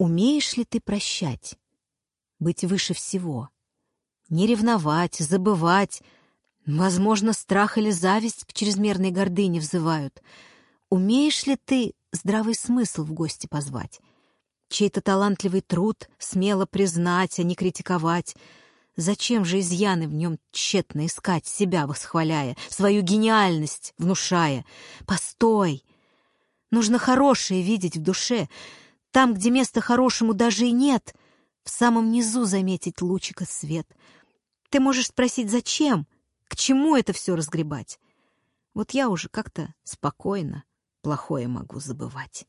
Умеешь ли ты прощать? Быть выше всего? Не ревновать, забывать. Возможно, страх или зависть к чрезмерной гордыне взывают. Умеешь ли ты здравый смысл в гости позвать? Чей-то талантливый труд смело признать, а не критиковать. Зачем же изъяны в нем тщетно искать, себя восхваляя, свою гениальность внушая? Постой! Нужно хорошее видеть в душе — там, где места хорошему даже и нет, в самом низу заметить лучика свет. Ты можешь спросить, зачем? К чему это все разгребать? Вот я уже как-то спокойно плохое могу забывать.